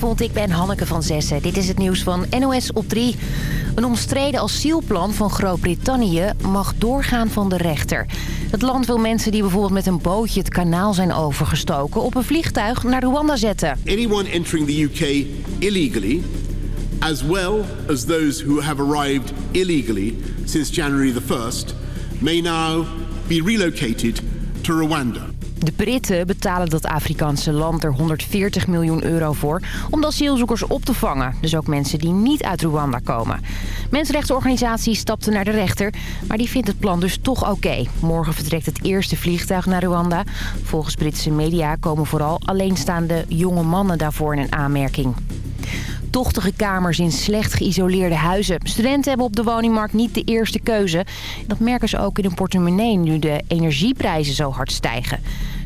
Goedenavond, ik ben Hanneke van Zessen. Dit is het nieuws van NOS op 3. Een omstreden asielplan van Groot-Brittannië mag doorgaan van de rechter. Het land wil mensen die bijvoorbeeld met een bootje het kanaal zijn overgestoken... op een vliegtuig naar Rwanda zetten. Anyone entering the UK illegally... as well as those who have arrived illegally since January the 1st... may now be relocated to Rwanda. De Britten betalen dat Afrikaanse land er 140 miljoen euro voor... om de asielzoekers op te vangen. Dus ook mensen die niet uit Rwanda komen. Mensenrechtenorganisaties stapten naar de rechter... maar die vindt het plan dus toch oké. Morgen vertrekt het eerste vliegtuig naar Rwanda. Volgens Britse media komen vooral alleenstaande jonge mannen daarvoor in aanmerking tochtige kamers in slecht geïsoleerde huizen. Studenten hebben op de woningmarkt niet de eerste keuze. Dat merken ze ook in hun portemonnee nu de energieprijzen zo hard stijgen.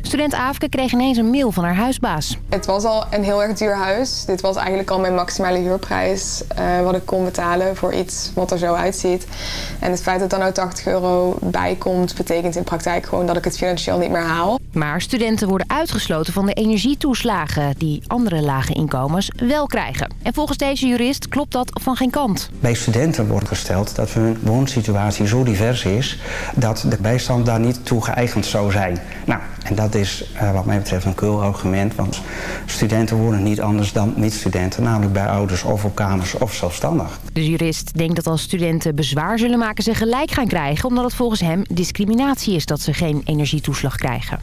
Student Aafke kreeg ineens een mail van haar huisbaas. Het was al een heel erg duur huis. Dit was eigenlijk al mijn maximale huurprijs uh, wat ik kon betalen voor iets wat er zo uitziet. En het feit dat er nou 80 euro bij komt betekent in praktijk gewoon dat ik het financieel niet meer haal. Maar studenten worden uitgesloten van de energietoeslagen die andere lage inkomens wel krijgen. En volgens deze jurist klopt dat van geen kant. Bij studenten wordt gesteld dat hun woonsituatie zo divers is dat de bijstand daar niet toe geëigend zou zijn. Nou, en dat is uh, wat mij betreft een cool argument. Want studenten worden niet anders dan niet-studenten. Namelijk bij ouders of op kamers of zelfstandig. De jurist denkt dat als studenten bezwaar zullen maken ze gelijk gaan krijgen. Omdat het volgens hem discriminatie is dat ze geen energietoeslag krijgen.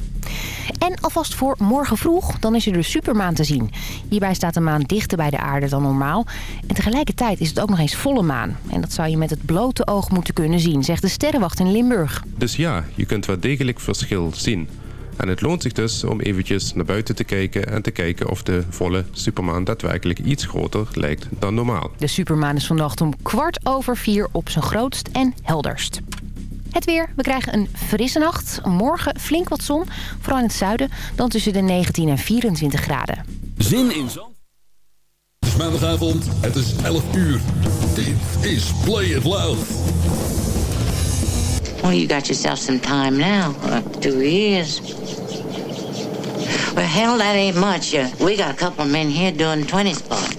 En alvast voor morgen vroeg, dan is er de supermaan te zien. Hierbij staat de maan dichter bij de aarde dan normaal. En tegelijkertijd is het ook nog eens volle maan. En dat zou je met het blote oog moeten kunnen zien, zegt de sterrenwacht in Limburg. Dus ja, je kunt wel degelijk verschil zien. En het loont zich dus om eventjes naar buiten te kijken... en te kijken of de volle supermaan daadwerkelijk iets groter lijkt dan normaal. De supermaan is vannacht om kwart over vier op zijn grootst en helderst. Het weer. We krijgen een frisse nacht. Morgen flink wat zon. Vooral in het zuiden. Dan tussen de 19 en 24 graden. Zin in zon. Het is maandagavond. Het is 11 uur. Dit is Play It Loud. Well, you got yourself some time now. Uh, two years. Well, hell, that ain't much. Uh, we got a couple of men here doing 20 spot.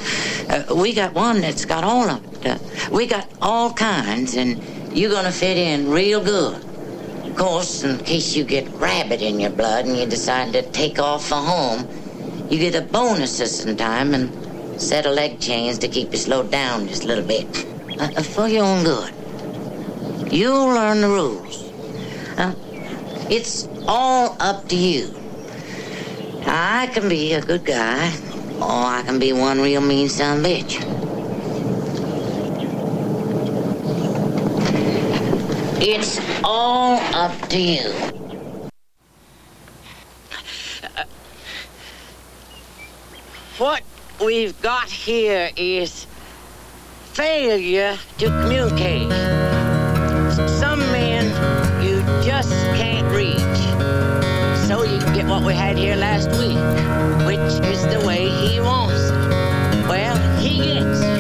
Uh, we got one that's got all of it. Uh, we got all kinds, and you're gonna fit in real good. Of course, in case you get rabbit in your blood and you decide to take off for home, you get a bonus this time and set of leg chains to keep you slowed down just a little bit. Uh, for your own good. You learn the rules. Uh, it's all up to you. I can be a good guy, or I can be one real mean son bitch. It's all up to you. What we've got here is failure to communicate. What we had here last week, which is the way he wants it. Well, he gets it.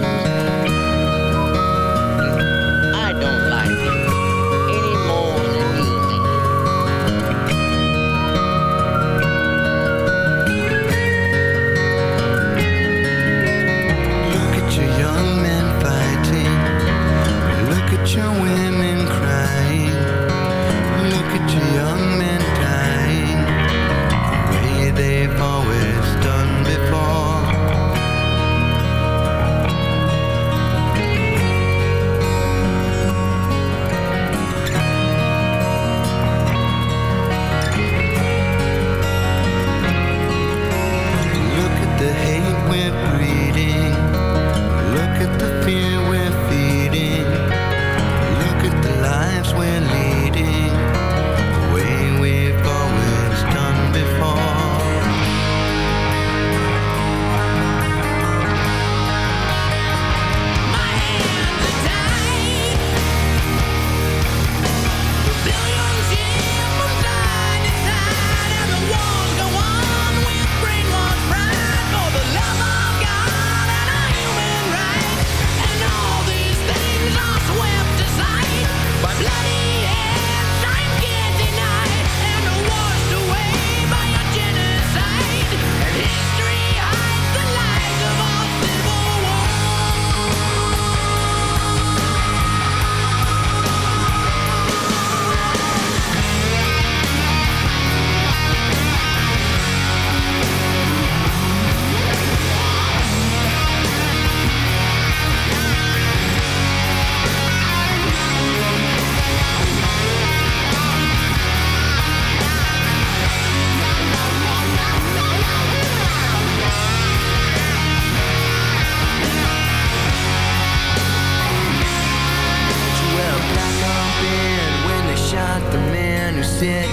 said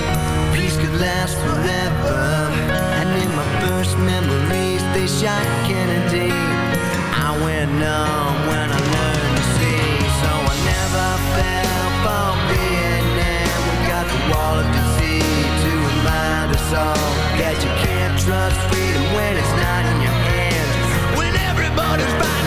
peace could last forever. And in my first memories they shot Kennedy. I went numb when I learned to see. So I never fell for Vietnam We got the wall of disease to remind us all That you can't trust freedom when it's not in your hands. When everybody's fighting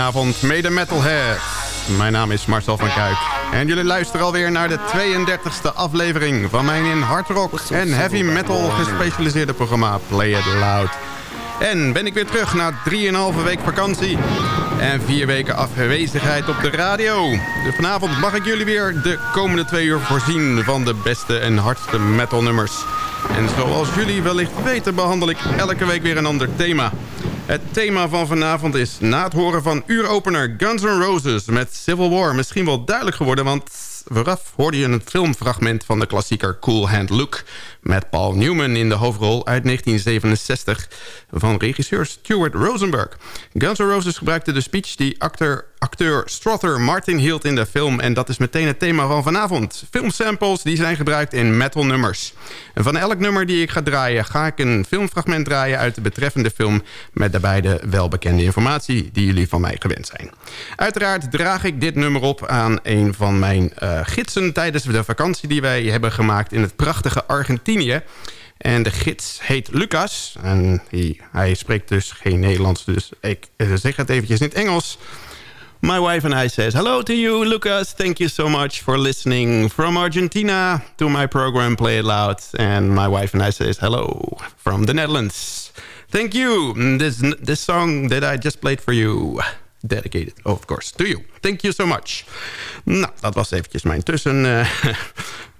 Ja, goedenavond, mede metalheads. Mijn naam is Marcel van Kuik. En jullie luisteren alweer naar de 32e aflevering... van mijn in hard rock en heavy metal gespecialiseerde programma Play It Loud. En ben ik weer terug na 3,5 week vakantie... en vier weken afwezigheid op de radio. Dus vanavond mag ik jullie weer de komende twee uur voorzien... van de beste en hardste metal nummers. En zoals jullie wellicht weten behandel ik elke week weer een ander thema... Het thema van vanavond is na het horen van uuropener Guns N' Roses met Civil War misschien wel duidelijk geworden, want vooraf hoorde je een filmfragment van de klassieker Cool Hand Luke... met Paul Newman in de hoofdrol uit 1967 van regisseur Stuart Rosenberg. Guns N' Roses gebruikte de speech die acteur, acteur Strother Martin hield in de film... en dat is meteen het thema van vanavond. Filmsamples die zijn gebruikt in metalnummers. En van elk nummer die ik ga draaien... ga ik een filmfragment draaien uit de betreffende film... met daarbij de welbekende informatie die jullie van mij gewend zijn. Uiteraard draag ik dit nummer op aan een van mijn uh, gidsen... tijdens de vakantie die wij hebben gemaakt in het prachtige Argentinië... En de gids heet Lucas. En hij, hij spreekt dus geen Nederlands, dus ik zeg het eventjes in het Engels. My wife and I says, hello to you, Lucas. Thank you so much for listening from Argentina to my program Play It Loud. And my wife and I says, hello from the Netherlands. Thank you. This, this song that I just played for you dedicated, of course, to you. Thank you so much. Nou, dat was eventjes mijn tussen...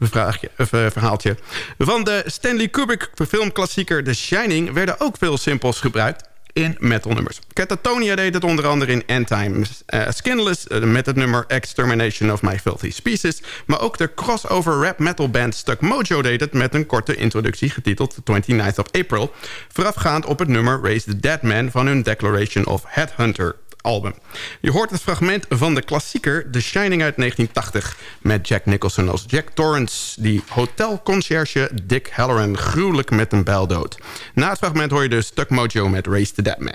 Of, uh, verhaaltje. Van de Stanley Kubrick filmklassieker The Shining... werden ook veel simpels gebruikt in metalnummers. Catatonia deed het onder andere in End Times uh, Skinless... met het nummer Extermination of My Filthy Species... maar ook de crossover rap metal band Stuck Mojo deed het... met een korte introductie getiteld 29th of April... voorafgaand op het nummer Raise the Dead Man... van hun Declaration of Headhunter album. Je hoort het fragment van de klassieker The Shining uit 1980... met Jack Nicholson als Jack Torrance... die hotelconcierge Dick Halloran gruwelijk met een bijl dood. Na het fragment hoor je dus Tuck Mojo met Race the Dead Man.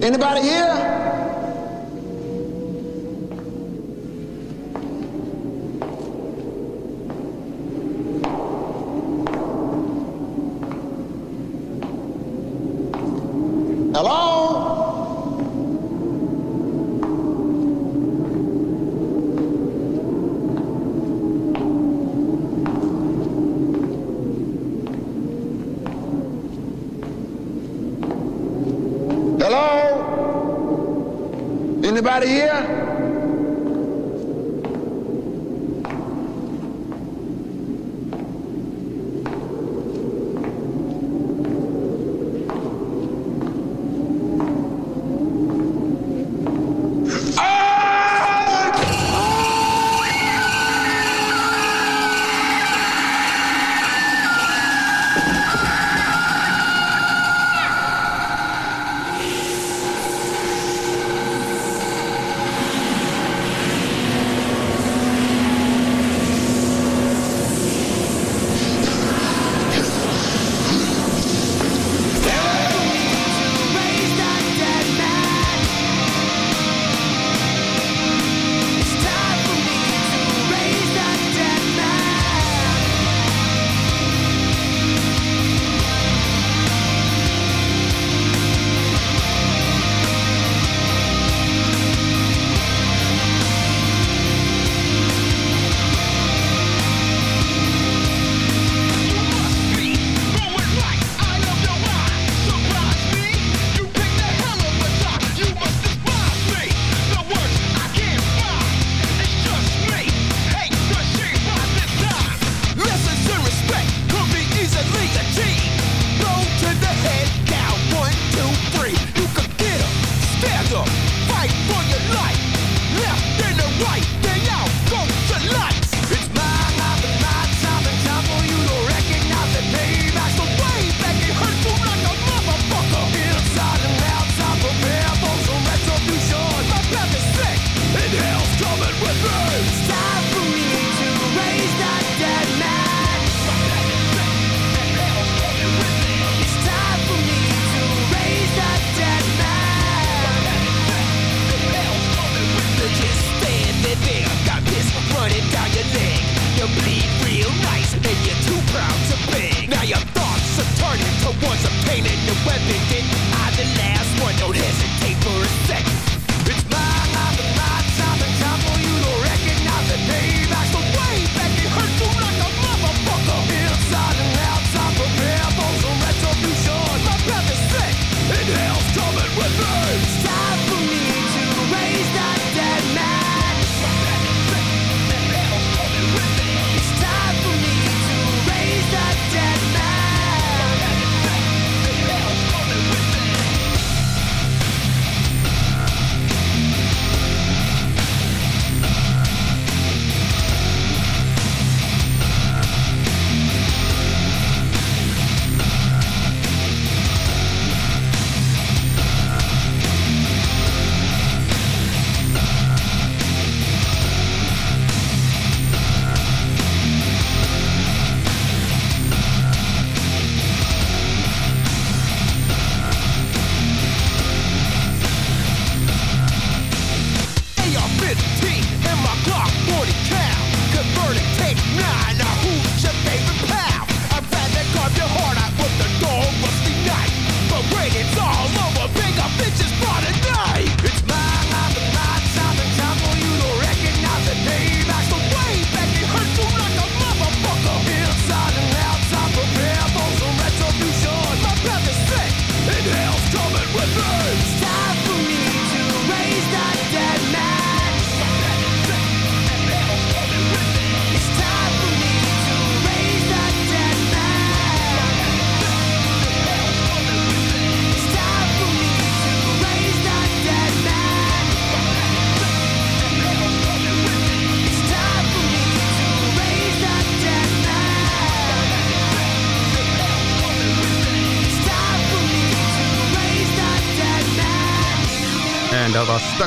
Anybody here? Hello? Hello? Anybody here?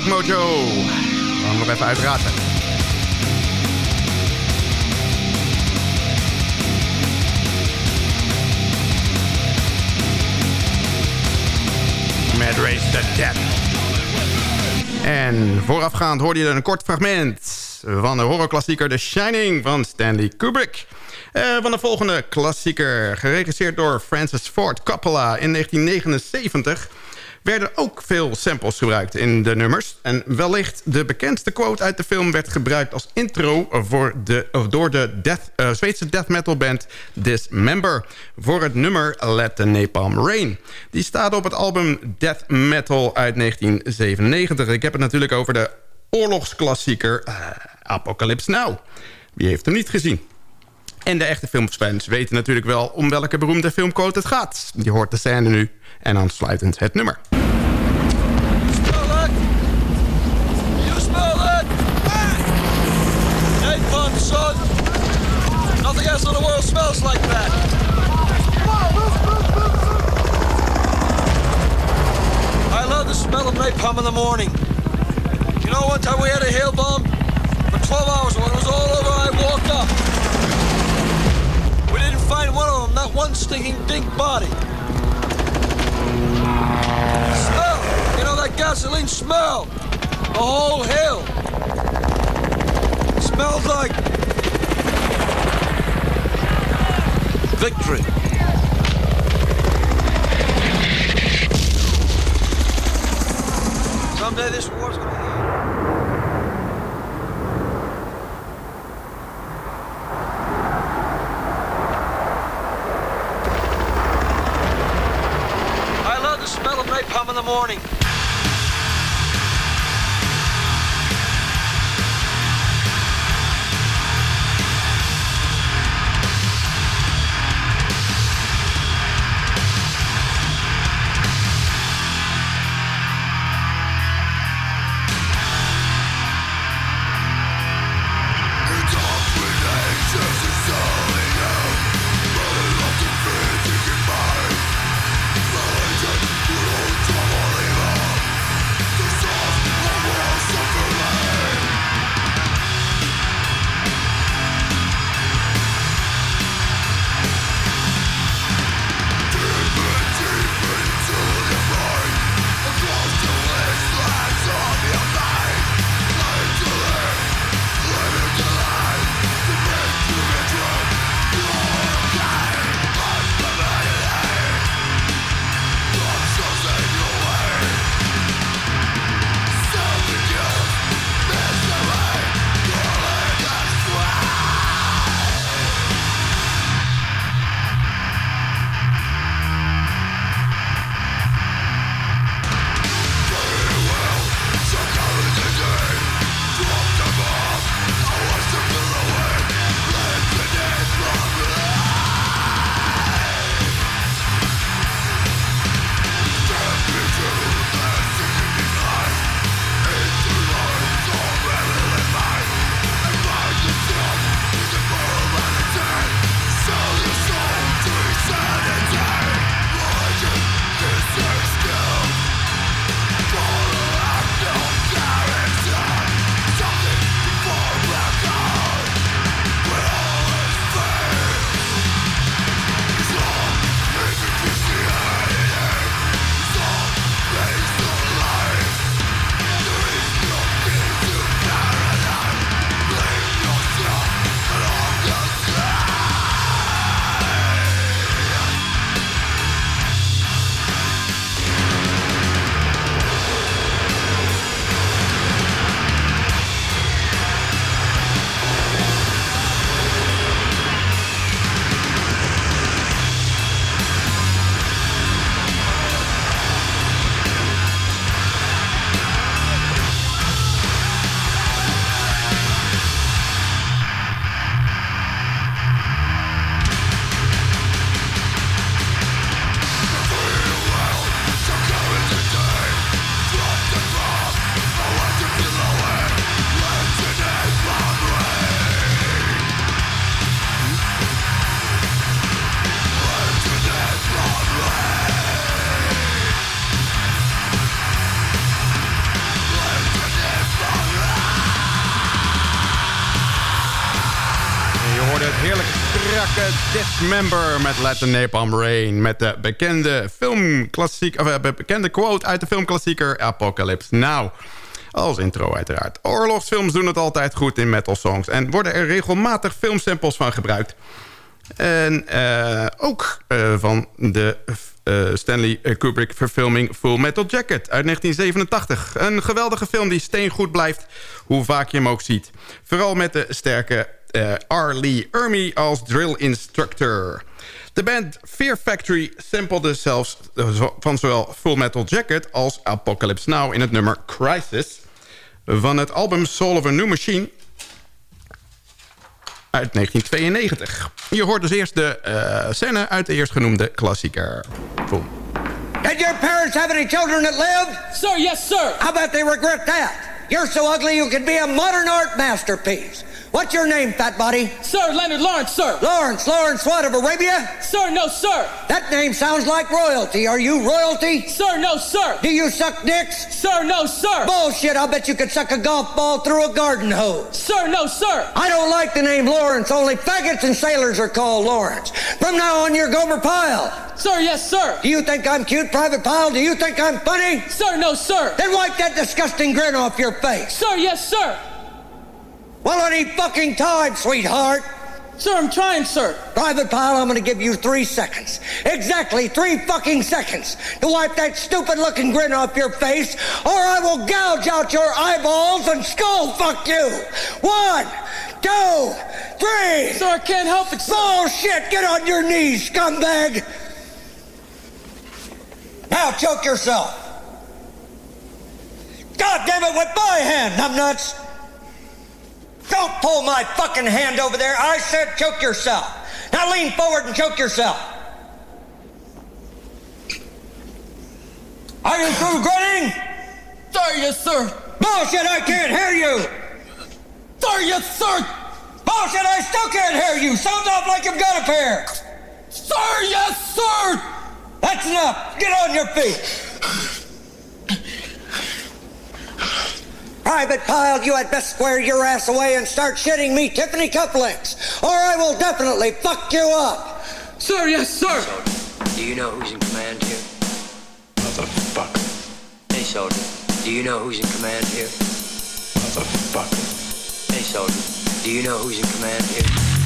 Mojo. Gaan nog even uitraden. Mad Race to Death. En voorafgaand hoorde je een kort fragment van de horrorklassieker The Shining van Stanley Kubrick. Uh, van de volgende klassieker, geregisseerd door Francis Ford Coppola in 1979 werden ook veel samples gebruikt in de nummers. En wellicht de bekendste quote uit de film werd gebruikt als intro voor de, door de death, uh, Zweedse death metal band Dismember voor het nummer Let the Napalm Rain. Die staat op het album Death Metal uit 1997. Ik heb het natuurlijk over de oorlogsklassieker uh, Apocalypse Now. Wie heeft hem niet gezien? En de echte filmfans weten natuurlijk wel om welke beroemde filmquote het gaat. Je hoort de scène nu en aansluitend het nummer. Nothing else in the world smells like that. I love the smell of napalm in the morning. You know, one time we had a hail bomb for 12 hours. When it was all over, I walked up. We didn't find one of them, not one stinking dink body. Smell! You know that gasoline smell? The whole hill. Smells like victory. Someday this war's gonna end. I love the smell of napalm in the morning. Hoorde het heerlijke strakke Dismember met the Napalm Rain. Met de bekende, filmklassiek, of, eh, bekende quote uit de filmklassieker Apocalypse Now. Als intro uiteraard. Oorlogsfilms doen het altijd goed in metal songs... en worden er regelmatig filmsamples van gebruikt. En uh, ook uh, van de Stanley Kubrick verfilming Full Metal Jacket uit 1987. Een geweldige film die steengoed blijft, hoe vaak je hem ook ziet. Vooral met de sterke R. Lee Ermey als drill instructor. De band Fear Factory sampelde zelfs van zowel Full Metal Jacket als Apocalypse Now in het nummer Crisis... van het album Soul of a New Machine uit 1992. Je hoort dus eerst de uh, scène uit de eerstgenoemde klassieker. Boom. Did your parents have any children that lived? Sir, yes, sir. How about they regret that? You're so ugly you could be a modern art masterpiece. What's your name, fat body? Sir, Leonard Lawrence, sir. Lawrence, Lawrence what, of Arabia? Sir, no, sir. That name sounds like royalty. Are you royalty? Sir, no, sir. Do you suck dicks? Sir, no, sir. Bullshit, I'll bet you could suck a golf ball through a garden hose. Sir, no, sir. I don't like the name Lawrence. Only faggots and sailors are called Lawrence. From now on, you're Gomer Pyle. Sir, yes, sir. Do you think I'm cute, Private Pyle? Do you think I'm funny? Sir, no, sir. Then wipe that disgusting grin off your face. Sir, yes, sir. Well, any fucking time, sweetheart. Sir, I'm trying, sir. Private Pile, I'm gonna give you three seconds. Exactly three fucking seconds to wipe that stupid looking grin off your face, or I will gouge out your eyeballs and skull fuck you. One, two, three. Sir, I can't help it, sir. Bullshit! Get on your knees, scumbag! Now choke yourself. God damn it, with my hand, numbnuts! Don't pull my fucking hand over there. I said choke yourself. Now lean forward and choke yourself. Are you through grinning? Sir, yes, sir. Bullshit, I can't hear you. Sir, yes, sir. Bullshit, I still can't hear you. Sounds off like you've got a pair. Sir, yes, sir. That's enough. Get on your feet. Private Pile, you had best square your ass away and start shitting me Tiffany cufflinks, or I will definitely fuck you up. Sir, yes, sir. Soldier, do you know who's in command here? Motherfucker. Hey, soldier, do you know who's in command here? Motherfucker. Hey, soldier, do you know who's in command here?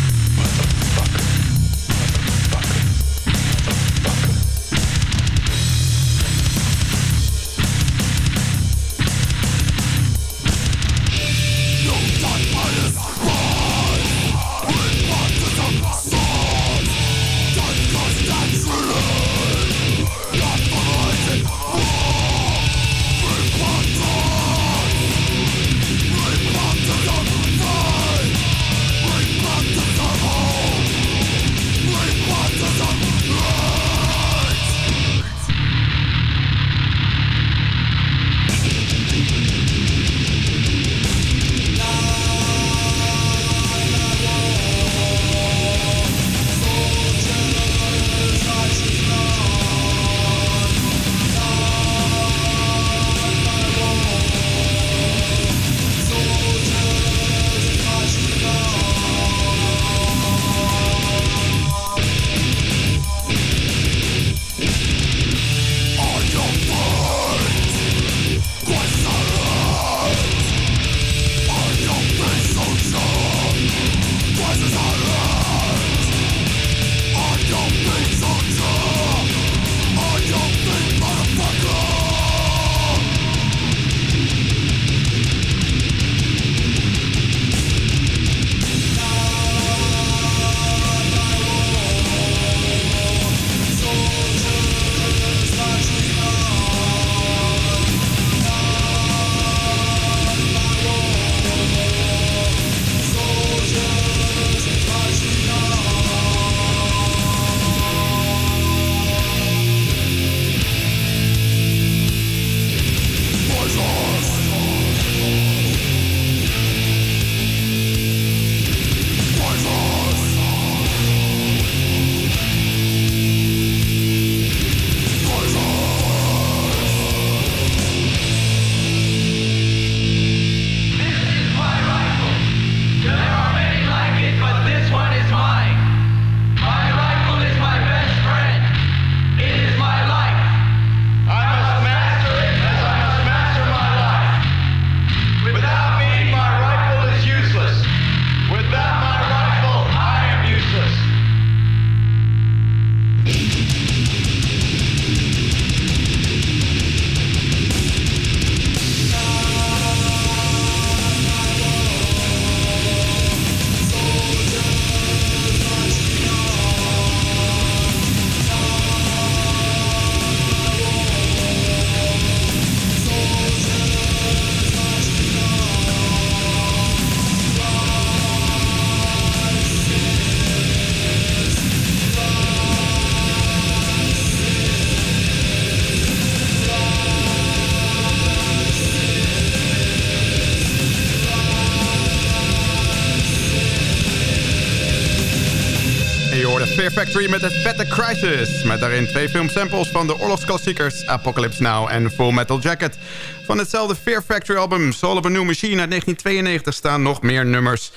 Factory met de vette Crisis. Met daarin twee filmsamples van de oorlogsklassiekers Apocalypse Now en Full Metal Jacket. Van hetzelfde Fear Factory album Soul of a New Machine uit 1992 staan nog meer nummers.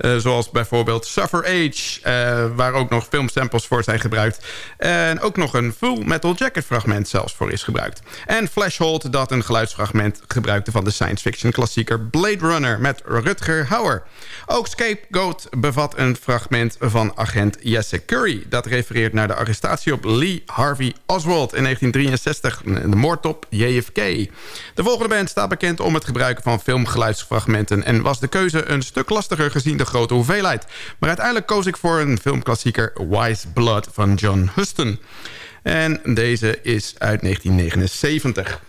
Uh, zoals bijvoorbeeld Suffer Age, uh, waar ook nog filmsamples voor zijn gebruikt. En ook nog een Full Metal Jacket fragment zelfs voor is gebruikt. En Flashhold, dat een geluidsfragment gebruikte van de science fiction klassieker Blade Runner met Rutger Hauer. Ook Scapegoat bevat een fragment van agent Jesse Curry. Dat refereert naar de arrestatie op Lee Harvey Oswald in 1963, de moord op JFK. De volgende band staat bekend om het gebruiken van filmgeluidsfragmenten... en was de keuze een stuk lastiger gezien de grote hoeveelheid. Maar uiteindelijk koos ik voor een filmklassieker Wise Blood van John Huston. En deze is uit 1979.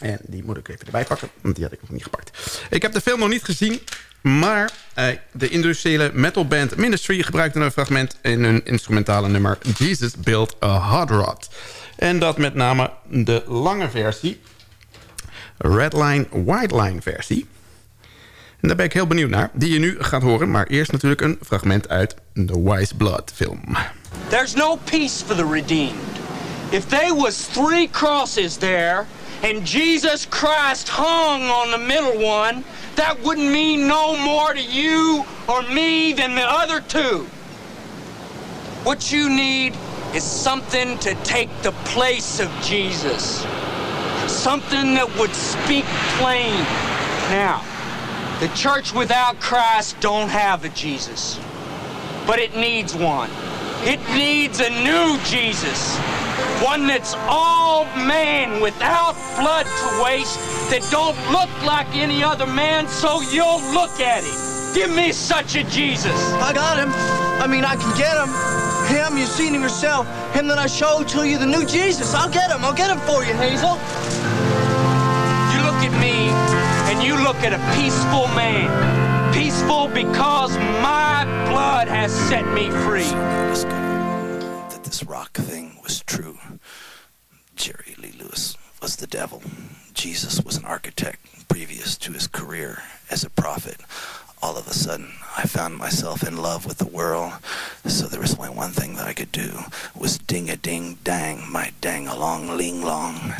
En die moet ik even erbij pakken, want die had ik nog niet gepakt. Ik heb de film nog niet gezien, maar uh, de industriële metalband Ministry gebruikte een fragment in hun instrumentale nummer Jesus Built a Hot Rod. En dat met name de lange versie, Redline White Line versie. En daar ben ik heel benieuwd naar, die je nu gaat horen. Maar eerst natuurlijk een fragment uit de Wise Blood film. There's no peace for the redeemed. If there was three crosses there and Jesus Christ hung on the middle one, that wouldn't mean no more to you or me than the other two. What you need is something to take the place of Jesus. Something that would speak plain. Now, the church without Christ don't have a Jesus. But it needs one. It needs a new Jesus. One that's all man without blood to waste, that don't look like any other man, so you'll look at him. Give me such a Jesus. I got him. I mean, I can get him. Him, you've seen him yourself. Him that I showed to you, the new Jesus. I'll get him. I'll get him for you, Hazel. Look at a peaceful man. Peaceful because my blood has set me free. That this rock thing was true. Jerry Lee Lewis was the devil. Jesus was an architect previous to his career as a prophet. All of a sudden, I found myself in love with the world. So there was only one thing that I could do was ding a ding dang my dang along ling long.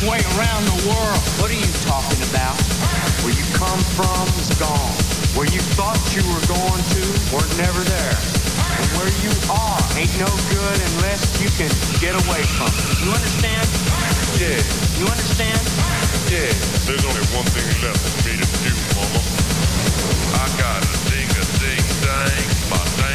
Halfway around the world. What are you talking about? Where you come from is gone. Where you thought you were going to, we're never there. And where you are ain't no good unless you can get away from it. You understand? Yeah, You understand? yeah. There's only one thing left for me to do, mama. I gotta ding a ding dang, my dang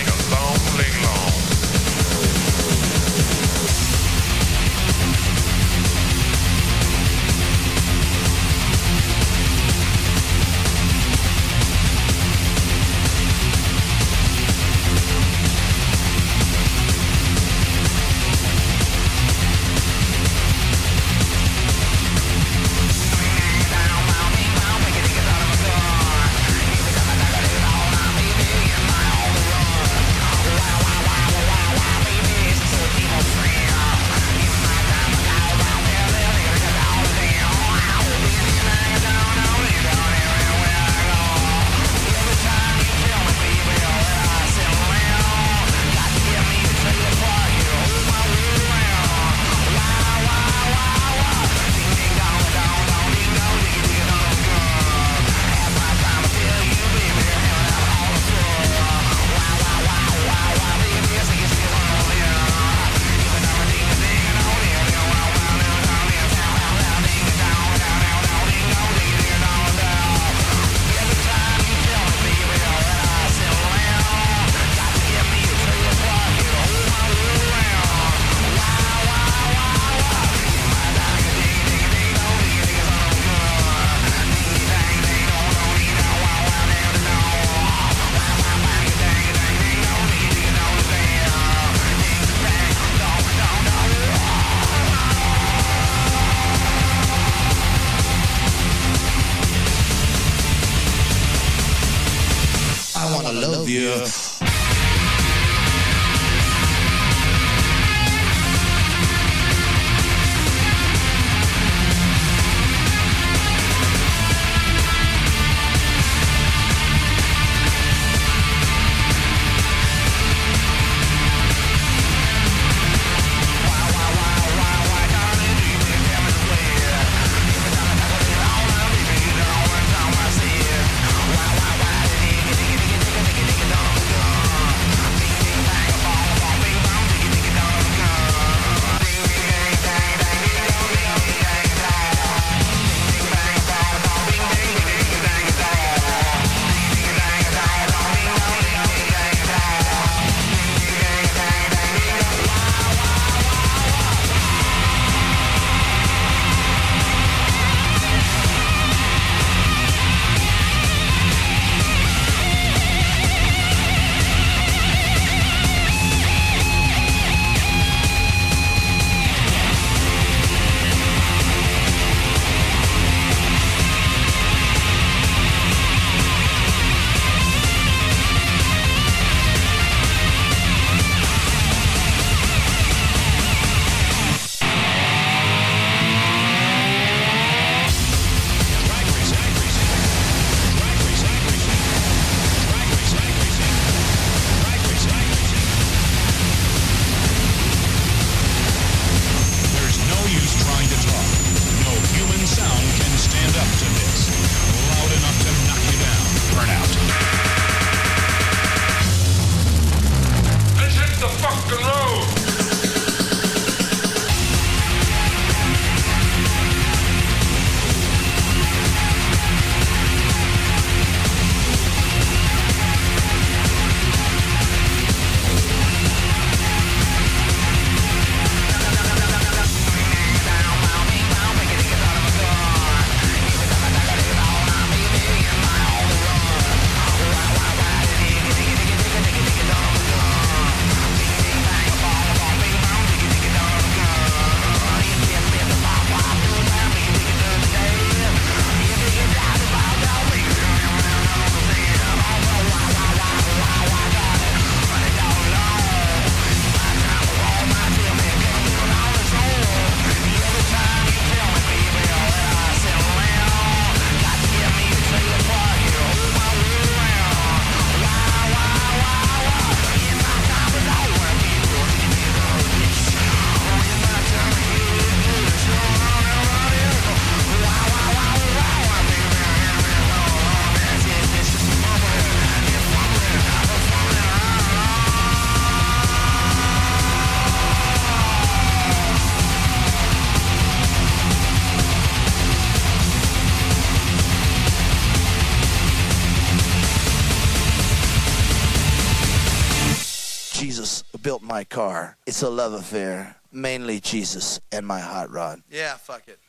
It's a love affair. Mainly Jesus and my hot rod. Yeah, fuck it.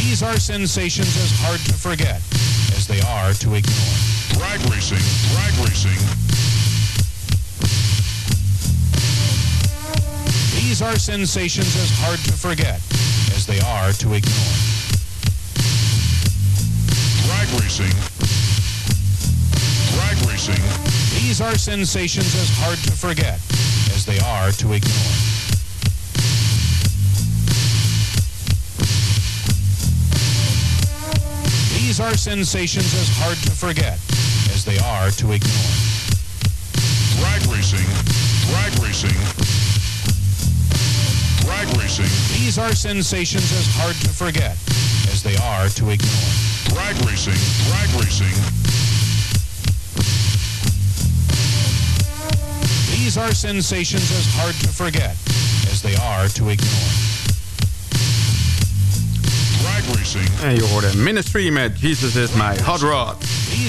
These are sensations as hard to forget as they are to ignore. Drag racing, drag racing. These are sensations as hard to forget as they are to ignore. Drag racing. Drag racing. These are sensations as hard to forget as they are to ignore. These are sensations as hard to forget as they are to ignore. Drag racing. Drag racing. Drag racing. These are sensations as hard to forget as they are to ignore. Drag racing. Drag racing. These are sensations as hard to forget as they are to ignore. Drag racing. En je hoorde Ministry met Jesus is my hot rod.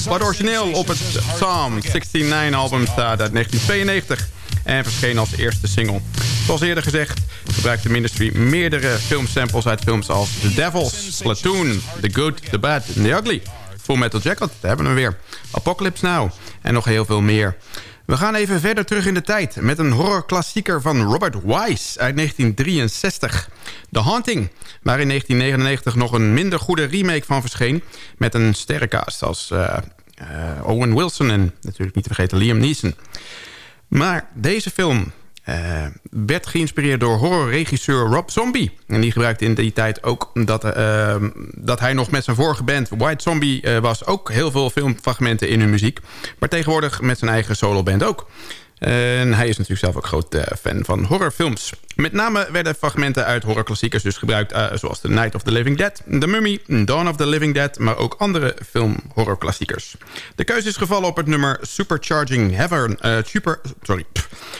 Wat origineel op het Psalm 69 album staat uit 1992 en verscheen als eerste single. Zoals eerder gezegd gebruikte Ministry meerdere filmsamples uit films als The Devils, Platoon, The Good, The Bad and The Ugly. Full Metal Jacket, daar hebben we weer. Apocalypse Now en nog heel veel meer. We gaan even verder terug in de tijd met een horrorklassieker van Robert Wise uit 1963. The Haunting, waar in 1999 nog een minder goede remake van verscheen... met een sterrencast als eh, eh, Owen Wilson en natuurlijk niet te vergeten Liam Neeson. Maar deze film eh, werd geïnspireerd door horrorregisseur Rob Zombie. En die gebruikte in die tijd ook dat, eh, dat hij nog met zijn vorige band White Zombie eh, was... ook heel veel filmfragmenten in hun muziek. Maar tegenwoordig met zijn eigen soloband ook. En hij is natuurlijk zelf ook groot eh, fan van horrorfilms. Met name werden fragmenten uit horrorklassiekers dus gebruikt... eh, zoals The Night of the Living Dead, The Mummy, Dawn of the Living Dead... maar ook andere filmhorrorklassiekers. De keuze is gevallen op het nummer Supercharging Heaven... eh, super, sorry,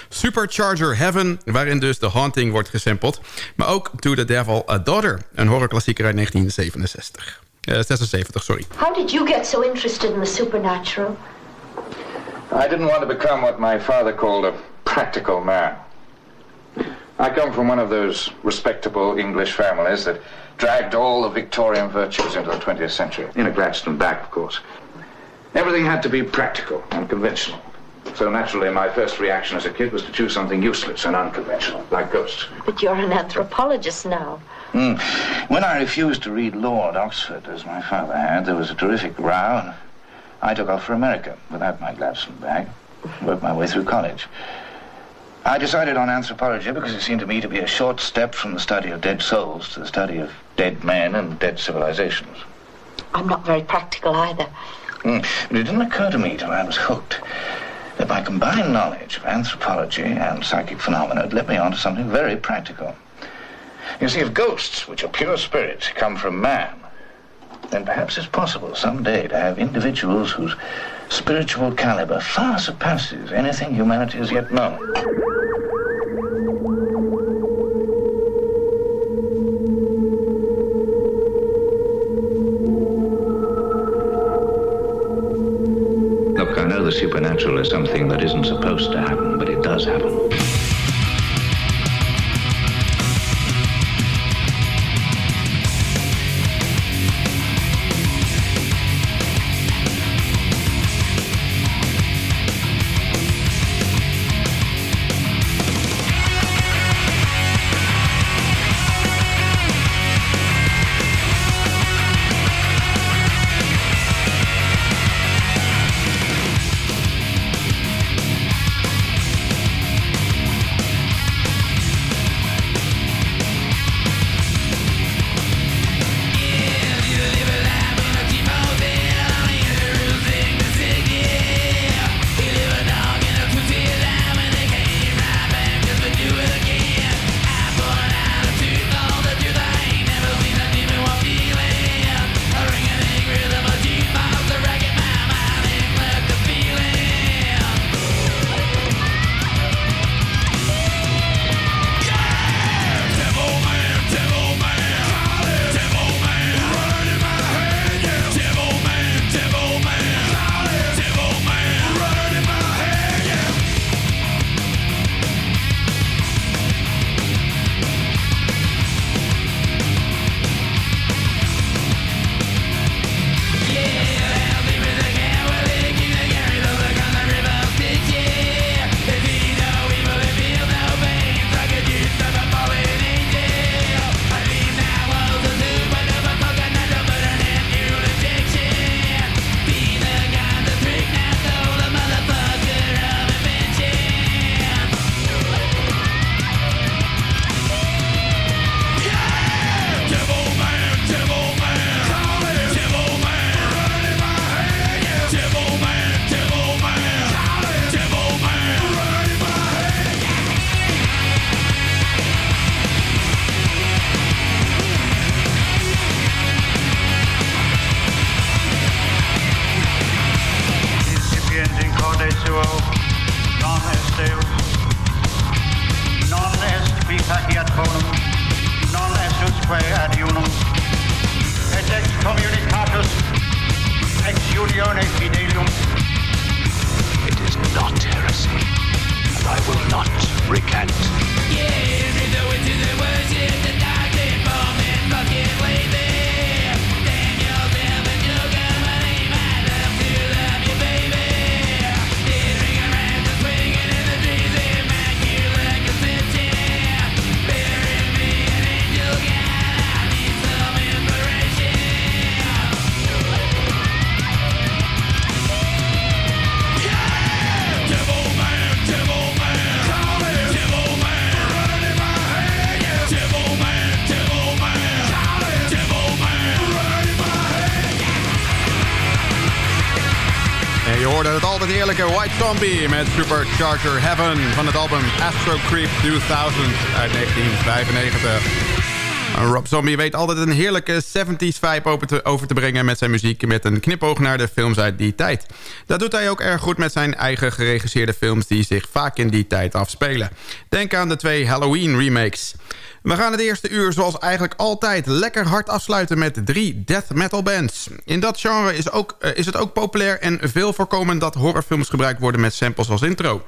Supercharger Heaven... waarin dus The Haunting wordt gesampled. Maar ook To the Devil a Daughter, een horrorklassieker uit 1967. Eh, 76, sorry. How did you get so interested in the supernatural? I didn't want to become what my father called a practical man. I come from one of those respectable English families that dragged all the Victorian virtues into the 20th century. In a Gladstone back, of course. Everything had to be practical and conventional. So naturally, my first reaction as a kid was to choose something useless and unconventional, like ghosts. But you're an anthropologist now. Hmm. When I refused to read law at Oxford, as my father had, there was a terrific row, and I took off for America without my Gladstone bag, worked my way through college. I decided on anthropology because it seemed to me to be a short step from the study of dead souls to the study of dead men and dead civilizations. I'm not very practical either. Hmm. But it didn't occur to me till I was hooked that my combined knowledge of anthropology and psychic phenomena had led me on to something very practical. You see, if ghosts, which are pure spirits, come from man, then perhaps it's possible someday to have individuals whose spiritual caliber far surpasses anything humanity has yet known. Look, I know the supernatural is something that isn't supposed to happen, but it does happen. Zombie met Supercharger Heaven van het album Astro Creep 2000 uit 1995. Rob Zombie weet altijd een heerlijke 70s vibe over te, brengen met zijn muziek... met een knipoog naar de films uit die tijd. Dat doet hij ook erg goed met zijn eigen geregisseerde films... die zich vaak in die tijd afspelen. Denk aan de twee Halloween remakes. We gaan het eerste uur zoals eigenlijk altijd lekker hard afsluiten met drie death metal bands. In dat genre is, ook, uh, is het ook populair en veel voorkomend dat horrorfilms gebruikt worden met samples als intro.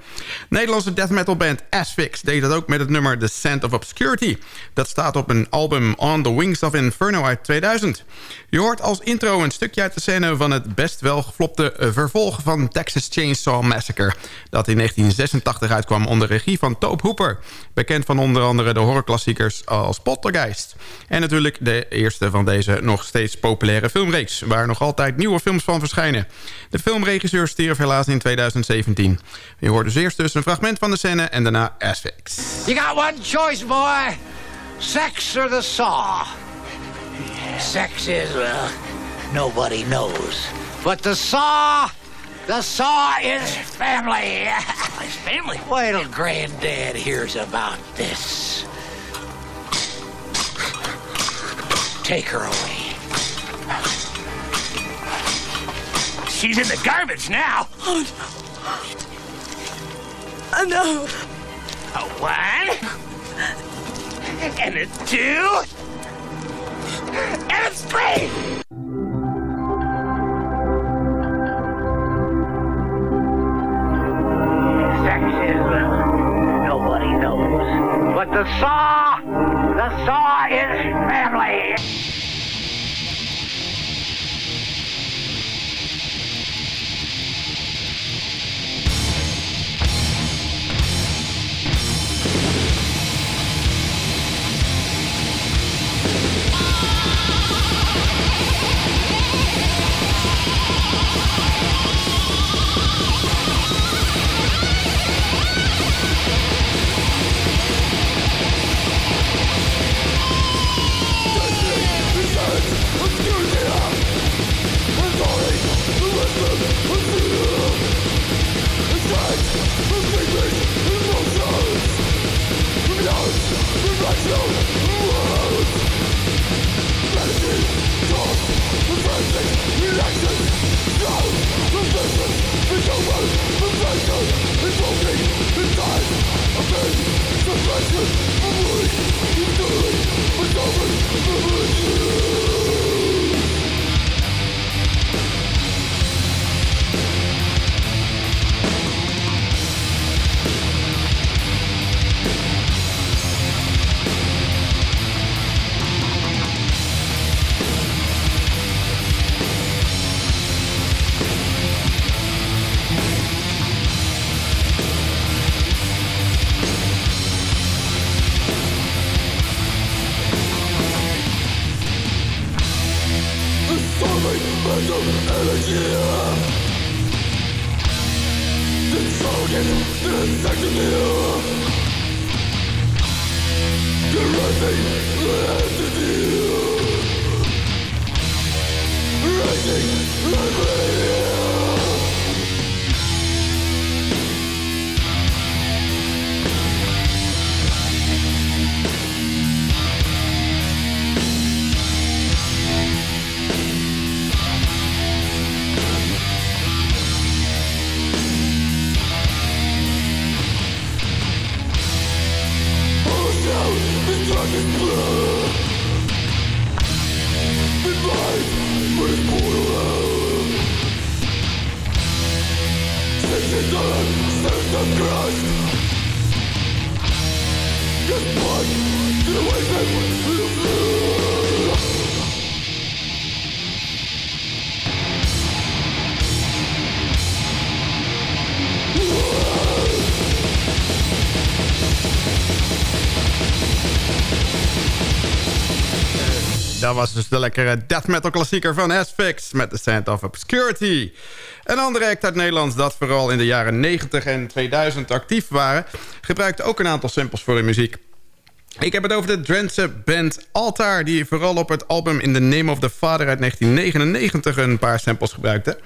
Nederlandse death metal band Asphyx deed dat ook met het nummer The Scent of Obscurity. Dat staat op een album On the Wings of Inferno uit 2000. Je hoort als intro een stukje uit de scène van het best wel geflopte vervolg van Texas Chainsaw Massacre. Dat in 1986 uitkwam onder regie van Tobe Hooper. Bekend van onder andere de horrorklassiekers als Poltergeist. En natuurlijk de eerste van deze nog steeds populaire filmreeks... waar nog altijd nieuwe films van verschijnen. De filmregisseur stierf helaas in 2017. Je hoort dus eerst dus een fragment van de scène en daarna Asphyx. You got one choice, boy. Sex or the saw. Sex is, well, nobody knows. But the saw... The saw is family. It's family? Wait till Granddad hears about this. Take her away. She's in the garbage now. Oh, no. no. A one. And it's two. And it's three. Sex is, nobody knows. But the saw, the saw is family. Suppression, memory, enduring, resolving, memory. Just push the way Dat was dus de lekkere death metal klassieker van Asphyx... met The Scent of Obscurity. Een andere act uit Nederland dat vooral in de jaren 90 en 2000 actief waren... gebruikte ook een aantal samples voor hun muziek. Ik heb het over de Drentse band Altaar... die vooral op het album In the Name of the Father uit 1999... een paar samples gebruikte.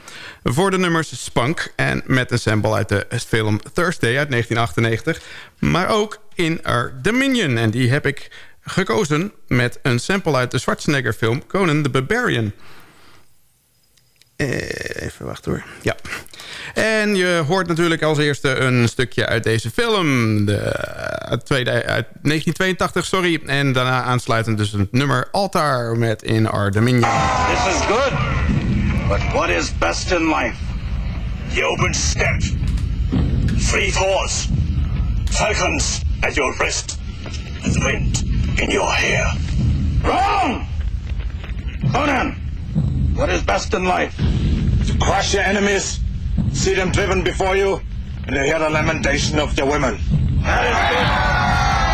Voor de nummers Spunk en met een sample uit de film Thursday uit 1998. Maar ook In Our Dominion. En die heb ik gekozen met een sample uit de Schwarzenegger film Conan the Barbarian... Eh, Even wachten hoor. Ja. En je hoort natuurlijk als eerste een stukje uit deze film. De, uit, tweede, uit 1982, sorry. En daarna aansluitend dus een nummer Altar met In Our Dominion. This is good. But what is best in life? The open steppe. Free thoughts. Falcons at your wrist. The wind in your hair. Wrong! Conan! What is best in life? To crush your enemies, see them driven before you, and to hear the lamentation of their women. That is good.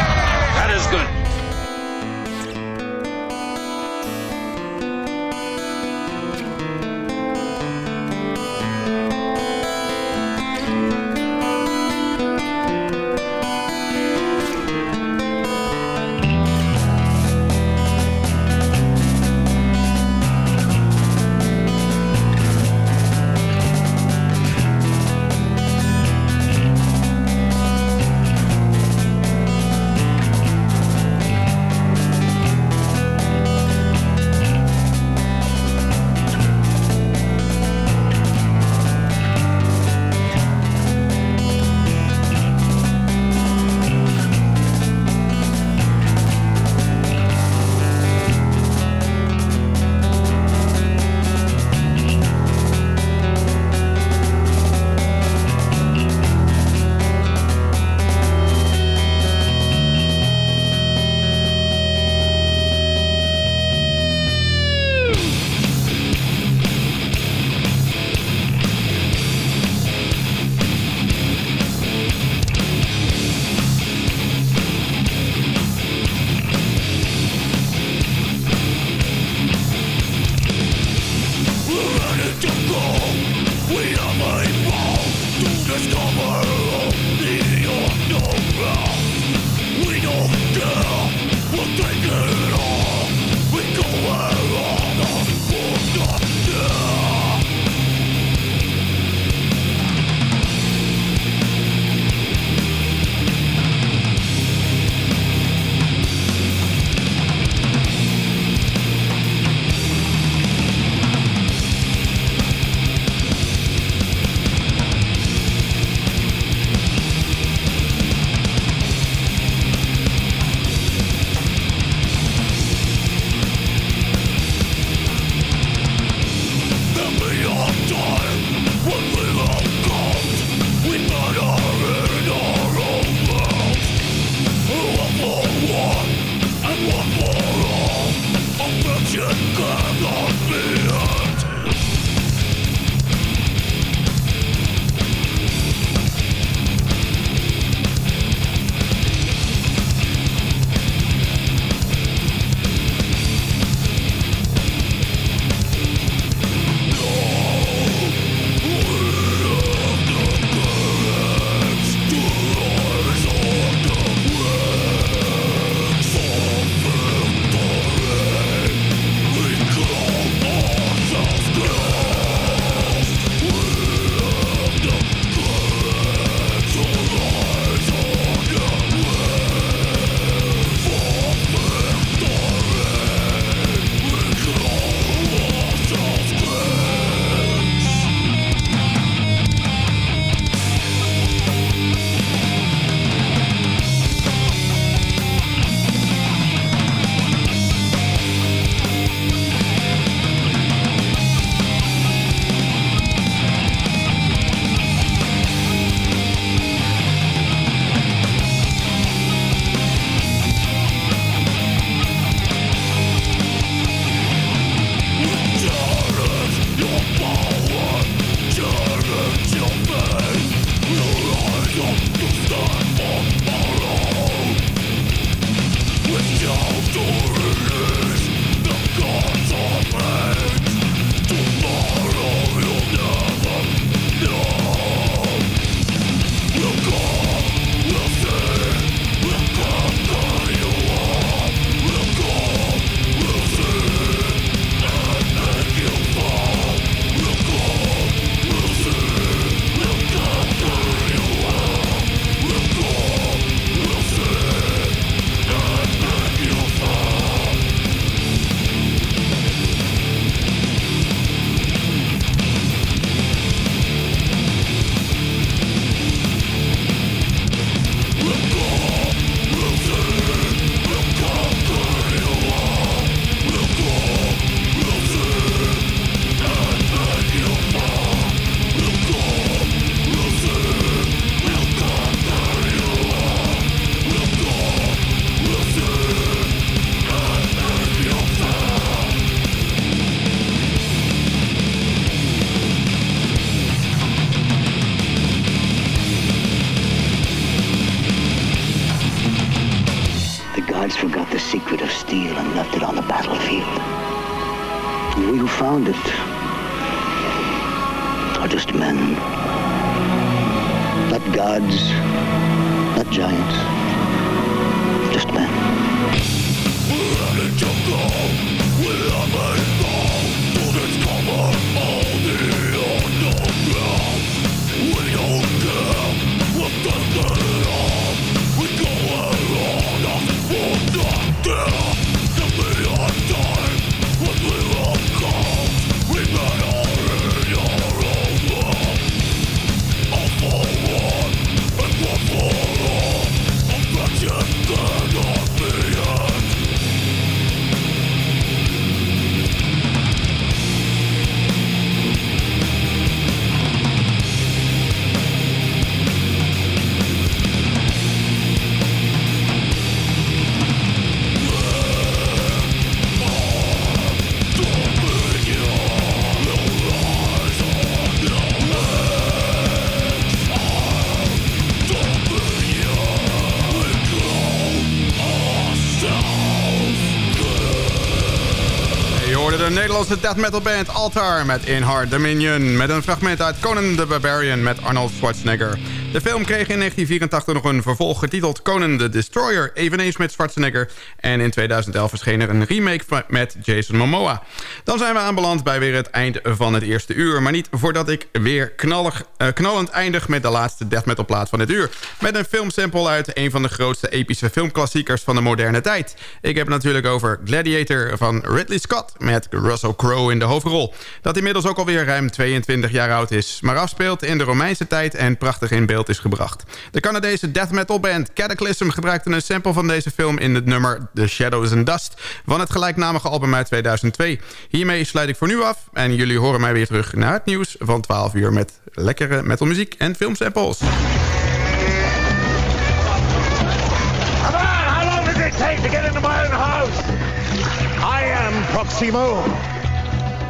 Hoorde de death metal band Altar met In Hard Dominion... met een fragment uit Conan the Barbarian met Arnold Schwarzenegger. De film kreeg in 1984 nog een vervolg getiteld Conan the Destroyer... eveneens met Schwarzenegger. En in 2011 verscheen er een remake met Jason Momoa. Dan zijn we aanbeland bij weer het eind van het eerste uur... maar niet voordat ik weer knallig, eh, knallend eindig met de laatste death metal plaat van het uur. Met een filmsample uit een van de grootste epische filmklassiekers van de moderne tijd. Ik heb het natuurlijk over Gladiator van Ridley Scott met Russell Crowe in de hoofdrol. Dat inmiddels ook alweer ruim 22 jaar oud is... maar afspeelt in de Romeinse tijd en prachtig in beeld is gebracht. De Canadese death metal band Cataclysm gebruikte een sample van deze film... in het nummer The Shadows and Dust van het gelijknamige album uit 2002. Hiermee sluit ik voor nu af en jullie horen mij weer terug naar het nieuws van 12 uur... met lekkere metalmuziek en filmsamples.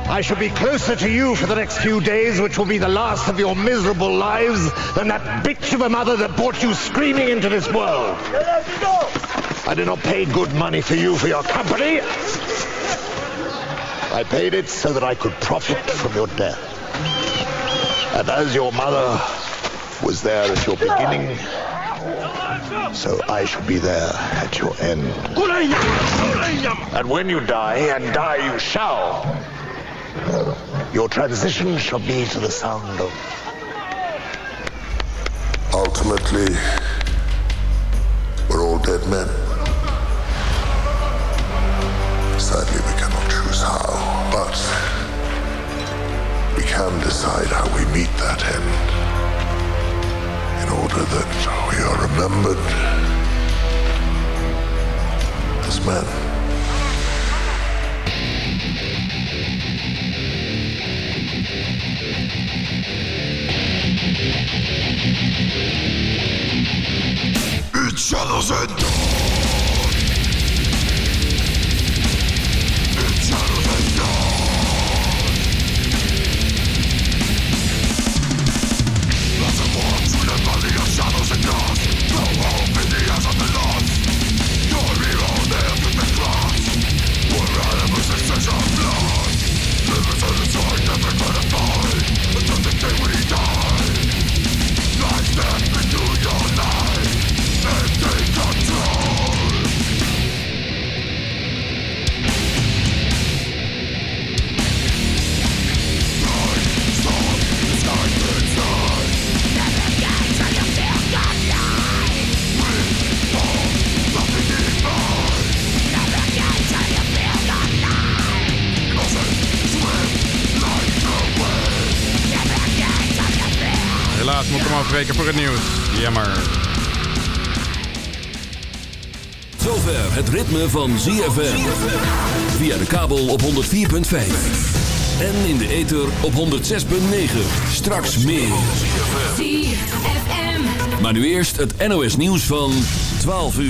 I shall be closer to you for the next few days, which will be the last of your miserable lives, than that bitch of a mother that brought you screaming into this world. I did not pay good money for you for your company. I paid it so that I could profit from your death. And as your mother was there at your beginning, so I shall be there at your end. And when you die, and die you shall, your transition shall be to the sound of. Ultimately, we're all dead men. Sadly, we cannot choose how, but we can decide how we meet that end in order that we are remembered as men. Each other's end. Afbreken voor het nieuws. Jammer. Zover het ritme van ZFM. Via de kabel op 104.5. En in de ether op 106.9. Straks meer. Maar nu eerst het NOS nieuws van 12 uur.